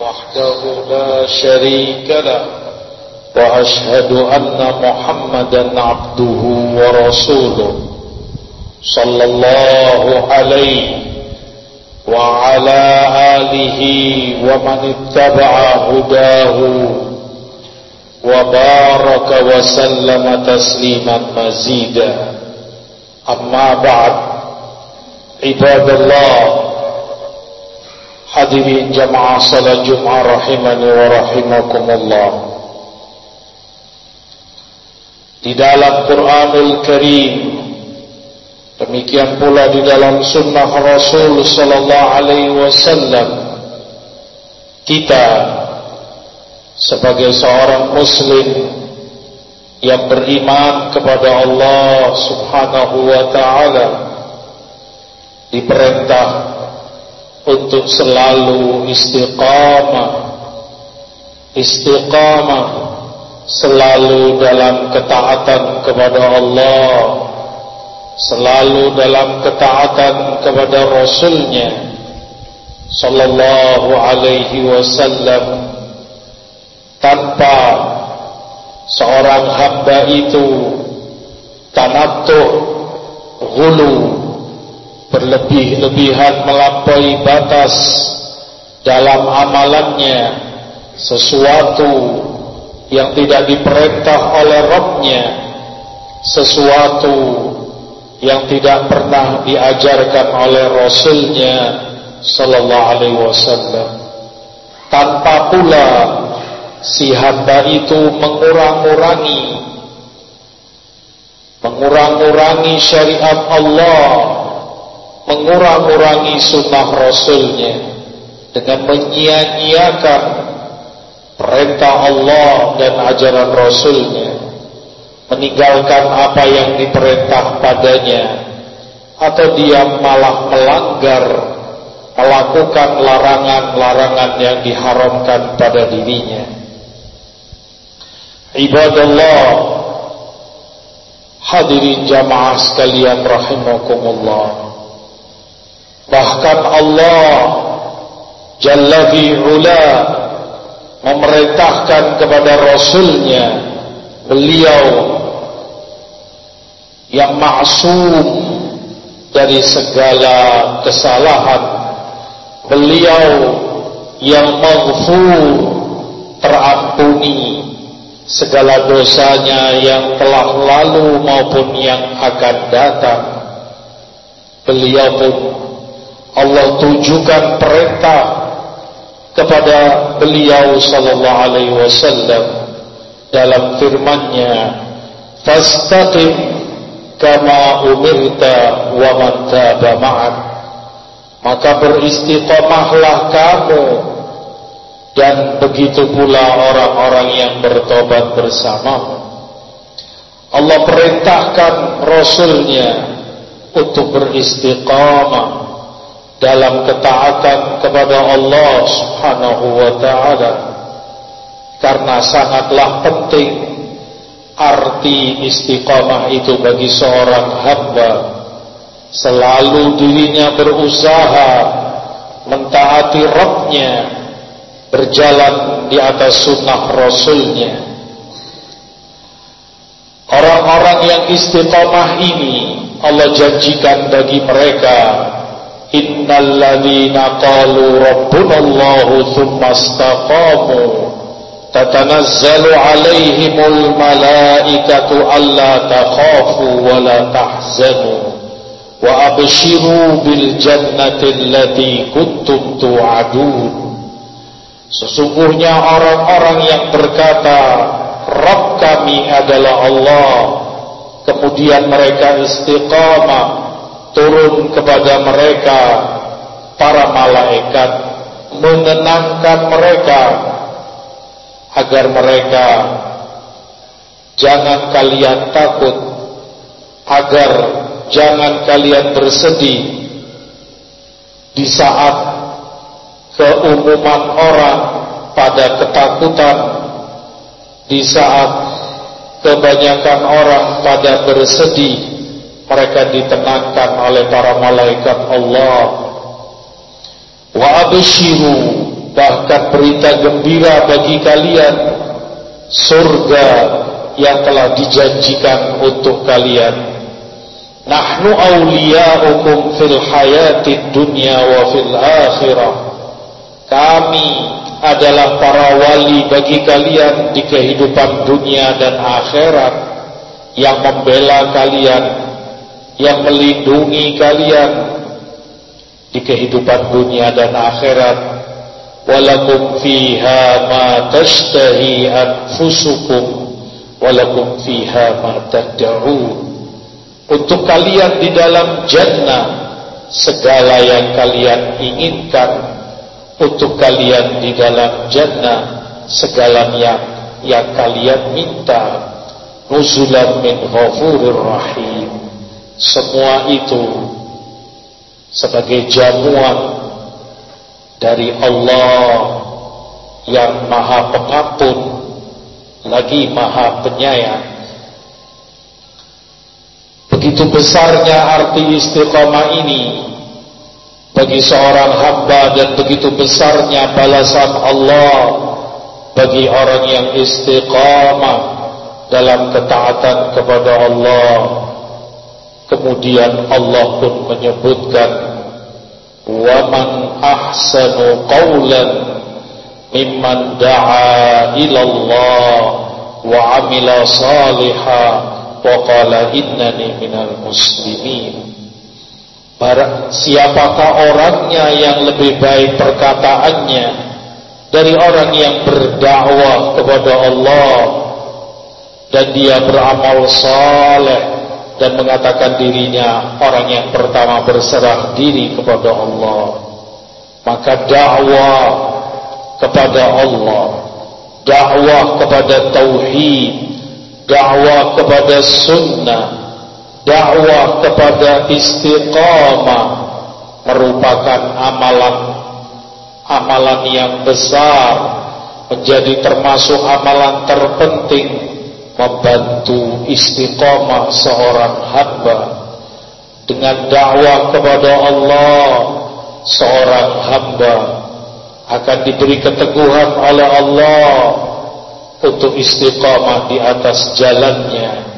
وحده لا شريك له وأشهد أن محمدا عبده ورسوله صلى الله عليه وعلى آله ومن اتبع هداه وبارك وسلم تسليما مزيدا. أما بعد عباد الله Hadirin jamaah salat Jumat rahimani wa rahimakumullah. Di dalam Quranul Karim demikian pula di dalam sunnah Rasul sallallahu alaihi wasallam kita sebagai seorang muslim yang beriman kepada Allah Subhanahu wa taala diperintah untuk selalu istiqamah. Istiqamah selalu dalam ketaatan kepada Allah selalu dalam ketaatan kepada Rasulnya sallallahu alaihi wasallam. Tanpa seorang hamba itu tanattu ghulu berlebih-lebihan melampaui batas dalam amalannya sesuatu yang tidak diperintah oleh Rabbnya sesuatu yang tidak pernah diajarkan oleh Rasulnya Sallallahu Alaihi Wasallam. Tanpa pula si hamba itu mengurang-urangi mengurang-urangi syariat Allah mengurang-urangi sunnah Rasulnya dengan menyia-nyiakan perintah Allah dan ajaran Rasulnya meninggalkan apa yang diperintah padanya atau dia malah melanggar melakukan larangan-larangan yang diharamkan pada dirinya. Ibadallah hadirin jamaah sekalian rahimakumullah Bahkan Allah Jalla fi'ula Memerintahkan kepada Rasulnya Beliau Yang maksum Dari segala kesalahan. Beliau Yang maghfur Terampuni Segala dosanya yang telah lalu Maupun yang akan datang. Beliau pun Allah tujukan perintah kepada beliau sallallahu alaihi wasallam dalam firman-Nya fastaqim kama umirta wa man taba ma'ak. Maka beristiqamahlah kamu dan begitu pula orang-orang yang bertobat bersamamu. Allah perintahkan Rasulnya untuk beristiqamah dalam ketaatan kepada Allah Subhanahu wa taala. Karena sangatlah penting arti istiqamah itu bagi seorang hamba. Selalu dirinya berusaha mentaati Rabbnya berjalan di atas sunnah Rasulnya. Orang-orang yang istiqamah ini Allah janjikan bagi mereka innal ladzina qalu rabbuna Allah thumma istaqamu. Alaihimul malaikatu alla takhafu wa la wa abshiru bil jannati allati Sesungguhnya orang-orang yang berkata Rabb kami adalah Allah. Kemudian mereka istiqamah turun kepada mereka para malaikat menenangkan mereka agar mereka jangan kalian takut agar jangan kalian bersedih di saat keumuman orang pada ketakutan di saat kebanyakan orang pada bersedih mereka ditenangkan oleh para malaikat Allah. Wa abshiru bahkan berita gembira bagi kalian surga yang telah dijanjikan untuk kalian. Nahnu awliya'ukum fil hayatid dunya wa fil akhirah. Kami adalah para wali bagi kalian di kehidupan dunia dan akhirat yang membela kalian, yang melindungi kalian di kehidupan dunia dan akhirat. Walakum fiha ma tashtahi anfusukum walakum fiha ma. Untuk kalian di dalam jannah segala yang kalian inginkan untuk kalian di dalam jannah segala yang yang kalian minta nuzulan min ghafurir rahim semua itu sebagai jamuan dari Allah yang maha pengampun lagi maha penyayang. Begitu besarnya arti istiqamah ini bagi seorang hamba dan begitu besarnya balasan Allah bagi orang yang istiqamah dalam ketaatan kepada Allah kemudian Allah pun menyebutkan wa man ahsanu qawlan mimman da'a ila wa amila salihah wa qala innani minal muslimin. Siapakah orangnya yang lebih baik perkataannya dari orang yang berdakwah kepada Allah dan dia beramal saleh dan mengatakan dirinya orang yang pertama berserah diri kepada Allah. Maka dakwah kepada Allah dakwah kepada tauhid dakwah kepada sunnah dakwah kepada istiqamah merupakan amalan amalan yang besar menjadi termasuk amalan terpenting membantu istiqamah seorang hamba dengan dakwah kepada Allah seorang hamba akan diberi keteguhan oleh Allah untuk istiqamah di atas jalannya.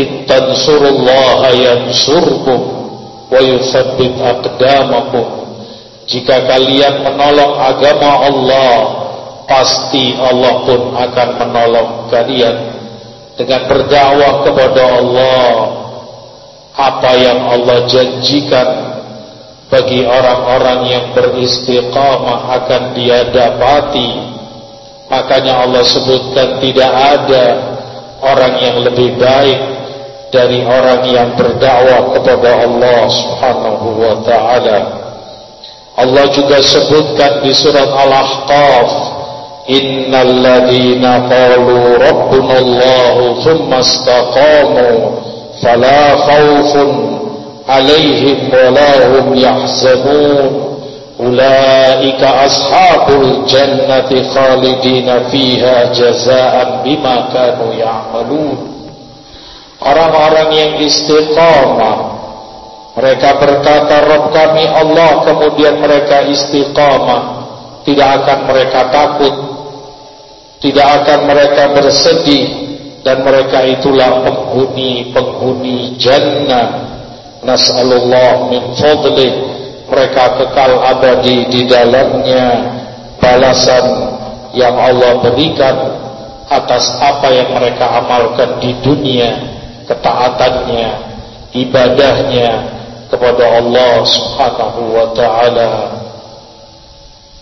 In tansurullaha yansurkum wa yuthabbit aqdamakum. Jika kalian menolong agama Allah pasti Allah pun akan menolong kalian dengan berdakwah kepada Allah apa yang Allah janjikan bagi orang-orang yang beristiqamah akan dia dapati makanya Allah sebutkan tidak ada orang yang lebih baik dari orang yang berdakwah kepada Allah Subhanahu wa taala. Allah juga sebutkan di surat Al-Ahqaf, "Innal ladzina qalu rabbuna Allah tsumma istaqamu fala khaufun 'alaihim wa la hum yahzanun." Ulaika ashabul jannati khalidina fiha jazaa'an bima kanu ya'malun. Orang-orang yang istiqamah Mereka berkata Rob kami Allah Kemudian mereka istiqamah Tidak akan mereka takut Tidak akan mereka bersedih Dan mereka itulah penghuni-penghuni jannah Nas'alullah min fadlih Mereka kekal abadi di dalamnya Balasan yang Allah berikan Atas apa yang mereka amalkan di dunia ketaatannya, ibadahnya kepada Allah Subhanahu wa taala.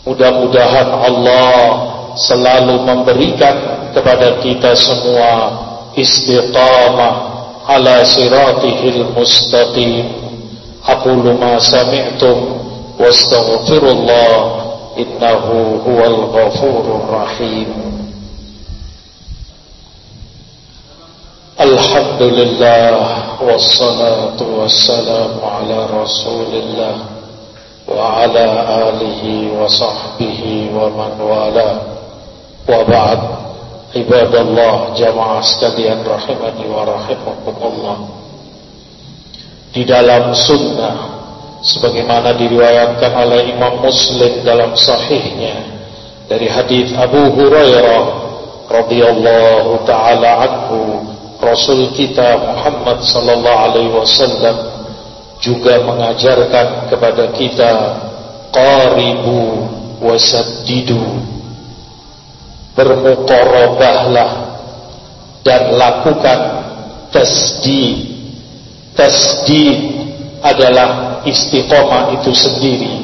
Mudah-mudahan Allah selalu memberikan kepada kita semua istiqamah ala siratihil mustaqim. Aqulu ma sami'tum wastaghfirullah innahu huwal ghafurur rahim. Alhamdulillah wassalatu wassalamu ala rasulillah wa ala alihi wa sahbihi wa man walaa وبعد عباد الله جماعة sekalian rahimani wa rahimakumullah di dalam sunnah sebagaimana diriwayatkan oleh Imam Muslim dalam sahihnya dari hadis Abu Hurairah radhiyallahu taala anhu Rasul kita Muhammad sallallahu alaihi wasallam juga mengajarkan kepada kita qaribu wasaddidu bermuqarabahlah dan lakukan tasdid. Tasdid adalah istiqomah itu sendiri.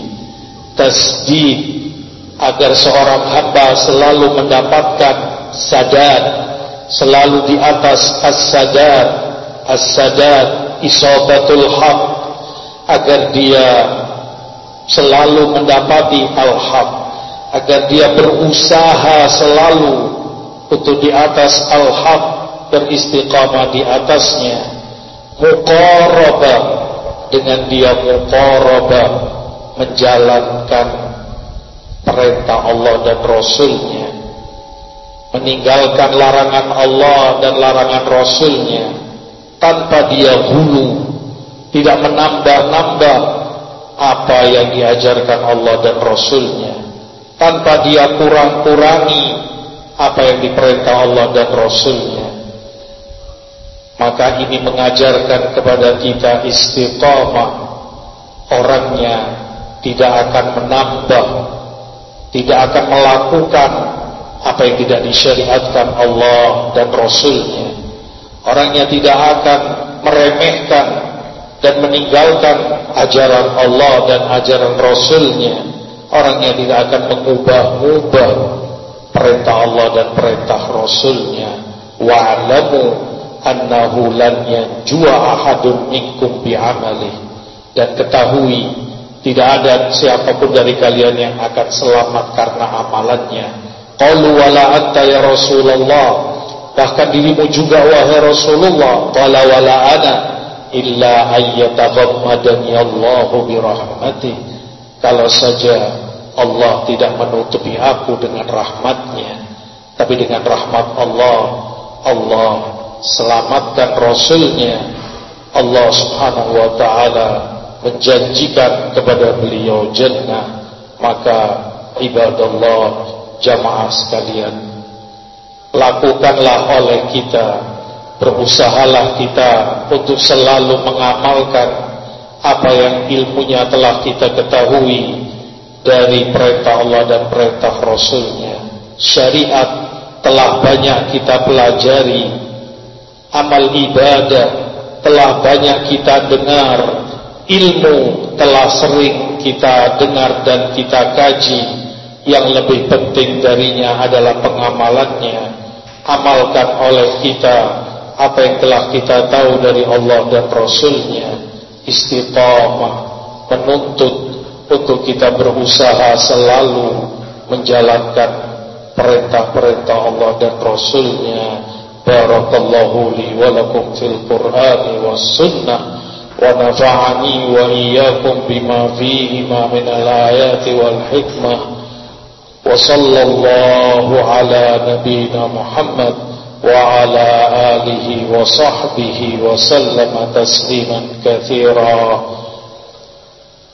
Tasdid agar seorang hamba selalu mendapatkan sadar selalu di atas as-sadad as-sadad isabatul haq agar dia selalu mendapati al-haq agar dia berusaha selalu untuk di atas al-haq beristiqamah di atasnya. Muqarabah dengan dia muqarabah menjalankan perintah Allah dan Rasulnya. Meninggalkan larangan Allah dan larangan Rasulnya. Tanpa dia hulu tidak menambah-nambah apa yang diajarkan Allah dan Rasulnya tanpa dia kurang-kurangi apa yang diperintah Allah dan Rasulnya. Maka ini mengajarkan kepada kita istiqamah. Orangnya tidak akan menambah tidak akan melakukan apa yang tidak disyariatkan Allah dan Rasulnya. Orangnya tidak akan meremehkan dan meninggalkan ajaran Allah dan ajaran Rasulnya orangnya tidak akan mengubah-ubah perintah Allah dan perintah Rasulnya. Wa'alamu annahu lan yanjua ahadun minkum bi'amalih dan ketahui tidak ada siapa pun dari kalian yang akan selamat karena amalannya. Qalu wala anta ya Rasulullah. Bahkan dirimu juga wahai Rasulullah Qala wala ana Illa ayyataghammadani Allahu birahmatih Kalau saja Allah tidak menutupi aku dengan rahmatnya. Tapi dengan rahmat Allah Allah selamatkan Rasulnya. Allah subhanahu wa ta'ala Menjanjikan kepada beliau jannah. Maka ibadallah jamaah sekalian lakukanlah oleh kita berusahalah kita untuk selalu mengamalkan apa yang ilmunya telah kita ketahui dari perintah Allah dan perintah Rasulnya. Syariat telah banyak kita pelajari. Amal ibadah telah banyak kita dengar. Ilmu telah sering kita dengar dan kita kaji. Yang lebih penting darinya adalah pengamalannya. Amalkan oleh kita apa yang telah kita tahu dari Allah dan Rasulnya. Istiqamah menuntut untuk kita berusaha selalu menjalankan perintah-perintah Allah dan Rasulnya. Barakallahu li walakum fil Qur'ani was sunnah wa nafa'ani wa iyyakum bima fihi ma min al-ayati wal hikmah wa sallallahu ala nabiyyina Muhammad wa ala alihi wa sahbihi wa sallama tasliman katsiran